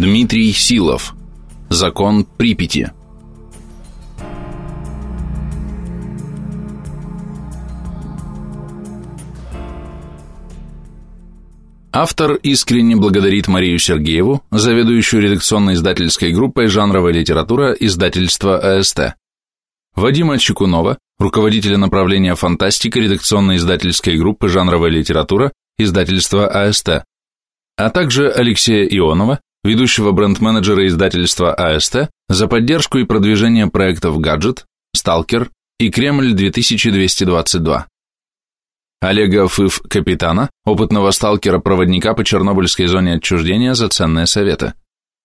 Дмитрий Силов. Закон Припяти. Автор искренне благодарит Марию Сергееву, заведующую редакционной издательской группой «Жанровая литература» издательства АСТ. Вадима Чекунова, руководителя направления фантастика редакционной издательской группы «Жанровая литература» издательства АСТ, а также Алексея Ионова, ведущего бренд-менеджера издательства АСТ, за поддержку и продвижение проектов «Гаджет», «Сталкер» и «Кремль 2222». Олега Фыв Капитана, опытного сталкера-проводника по Чернобыльской зоне отчуждения за ценные советы.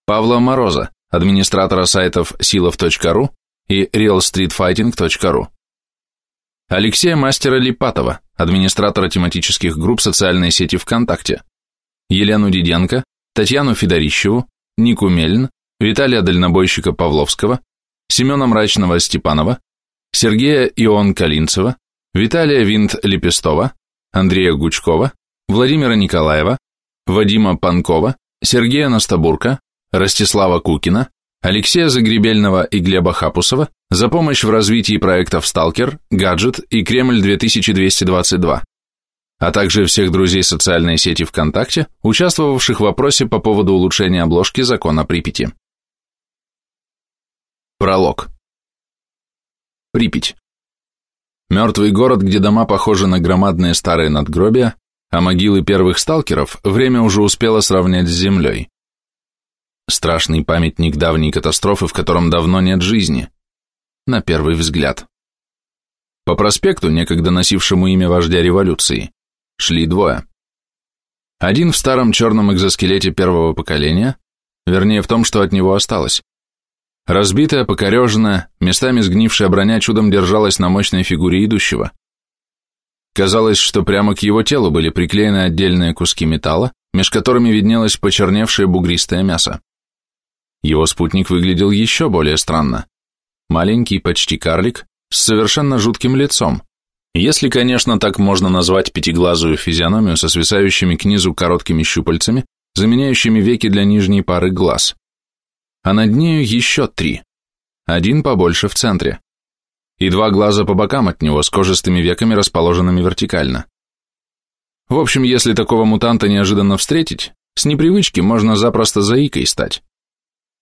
Павла Мороза, администратора сайтов silov.ru и realstreetfighting.ru. Алексея Мастера Липатова, администратора тематических групп социальной сети ВКонтакте. Елену Диденко, Татьяну Федорищеву, Нику Мельн, Виталия Дальнобойщика Павловского, Семена Мрачного Степанова, Сергея Ион Калинцева, Виталия Винт Лепестова, Андрея Гучкова, Владимира Николаева, Вадима Панкова, Сергея Настабурка, Ростислава Кукина, Алексея Загребельного и Глеба Хапусова за помощь в развитии проектов «Сталкер», «Гаджет» и «Кремль-2222», а также всех друзей социальной сети ВКонтакте, участвовавших в вопросе по поводу улучшения обложки закона Припяти. Пролог. Припять. Мертвый город, где дома похожи на громадные старые надгробия, а могилы первых сталкеров время уже успело сравнять с землей. Страшный памятник давней катастрофы, в котором давно нет жизни. На первый взгляд. По проспекту, некогда носившему имя вождя революции, шли двое. Один в старом черном экзоскелете первого поколения, вернее в том, что от него осталось. Разбитая, покореженная, местами сгнившая броня чудом держалась на мощной фигуре идущего. Казалось, что прямо к его телу были приклеены отдельные куски металла, меж которыми виднелось почерневшее бугристое мясо. Его спутник выглядел еще более странно. Маленький, почти карлик, с совершенно жутким лицом. Если, конечно, так можно назвать пятиглазую физиономию со свисающими к низу короткими щупальцами, заменяющими веки для нижней пары глаз а над нею еще три. Один побольше в центре. И два глаза по бокам от него с кожистыми веками, расположенными вертикально. В общем, если такого мутанта неожиданно встретить, с непривычки можно запросто заикой стать.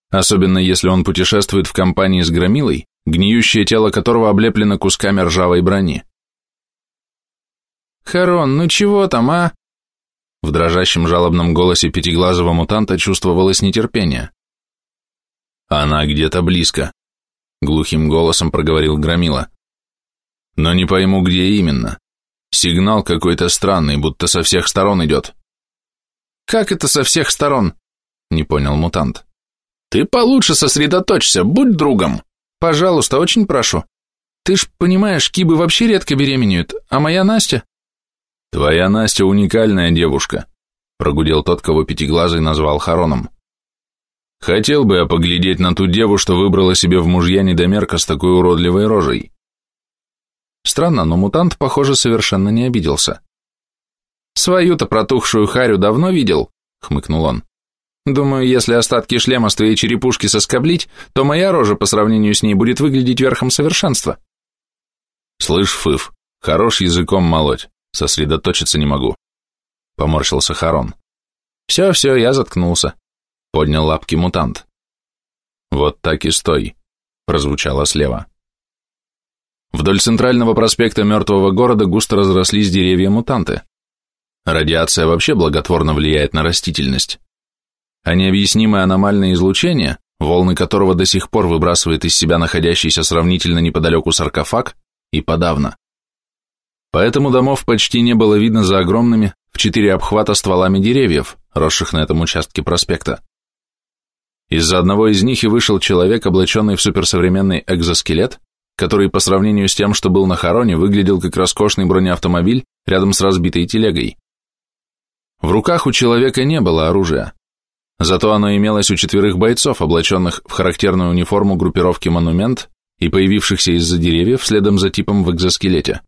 Особенно если он путешествует в компании с громилой, гниющее тело которого облеплено кусками ржавой брони. «Харон, ну чего там, а?» В дрожащем жалобном голосе пятиглазого мутанта чувствовалось нетерпение. Она где-то близко, глухим голосом проговорил Громила. Но не пойму, где именно. Сигнал какой-то странный, будто со всех сторон идет. Как это со всех сторон? Не понял мутант. Ты получше сосредоточься, будь другом. Пожалуйста, очень прошу. Ты ж понимаешь, кибы вообще редко беременеют, а моя Настя? Твоя Настя уникальная девушка, прогудел тот, кого пятиглазый назвал Хароном. Хотел бы я поглядеть на ту деву, что выбрала себе в мужья недомерка с такой уродливой рожей. Странно, но мутант, похоже, совершенно не обиделся. «Свою-то протухшую харю давно видел?» — хмыкнул он. «Думаю, если остатки шлема с твоей черепушки соскоблить, то моя рожа по сравнению с ней будет выглядеть верхом совершенства». «Слышь, Фыф, хорош языком молоть, сосредоточиться не могу», — поморщился Харон. «Все-все, я заткнулся. Поднял лапки мутант. «Вот так и стой», — прозвучало слева. Вдоль центрального проспекта мертвого города густо разрослись деревья-мутанты. Радиация вообще благотворно влияет на растительность. А необъяснимое аномальное излучение, волны которого до сих пор выбрасывает из себя находящийся сравнительно неподалеку саркофаг, и подавно. Поэтому домов почти не было видно за огромными, в четыре обхвата стволами деревьев, росших на этом участке проспекта. Из-за одного из них и вышел человек, облаченный в суперсовременный экзоскелет, который по сравнению с тем, что был на хороне, выглядел как роскошный бронеавтомобиль рядом с разбитой телегой. В руках у человека не было оружия, зато оно имелось у четверых бойцов, облаченных в характерную униформу группировки «Монумент» и появившихся из-за деревьев следом за типом в экзоскелете.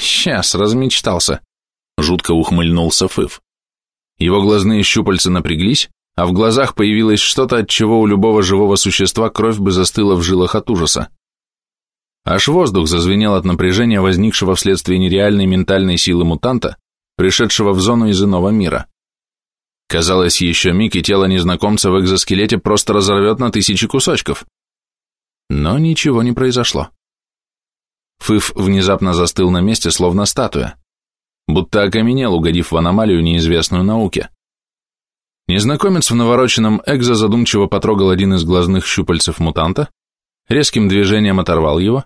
«Сейчас, размечтался», — жутко ухмыльнулся Фыв. Его глазные щупальца напряглись, а в глазах появилось что-то, от чего у любого живого существа кровь бы застыла в жилах от ужаса. Аж воздух зазвенел от напряжения, возникшего вследствие нереальной ментальной силы мутанта, пришедшего в зону из иного мира. Казалось, еще миг, и тело незнакомца в экзоскелете просто разорвет на тысячи кусочков. Но ничего не произошло. Фыф внезапно застыл на месте, словно статуя, будто окаменел, угодив в аномалию, неизвестную науке. Незнакомец в навороченном экзо задумчиво потрогал один из глазных щупальцев мутанта, резким движением оторвал его,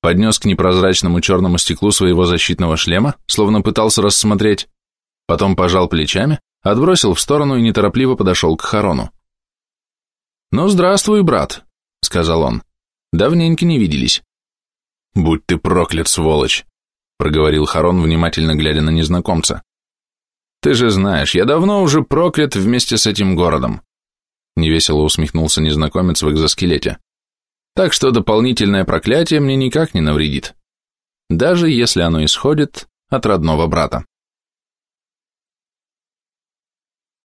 поднес к непрозрачному черному стеклу своего защитного шлема, словно пытался рассмотреть, потом пожал плечами, отбросил в сторону и неторопливо подошел к Харону. «Ну, здравствуй, брат», — сказал он. «Давненько не виделись». «Будь ты проклят, сволочь!» — проговорил Харон, внимательно глядя на незнакомца. «Ты же знаешь, я давно уже проклят вместе с этим городом!» Невесело усмехнулся незнакомец в экзоскелете. «Так что дополнительное проклятие мне никак не навредит, даже если оно исходит от родного брата».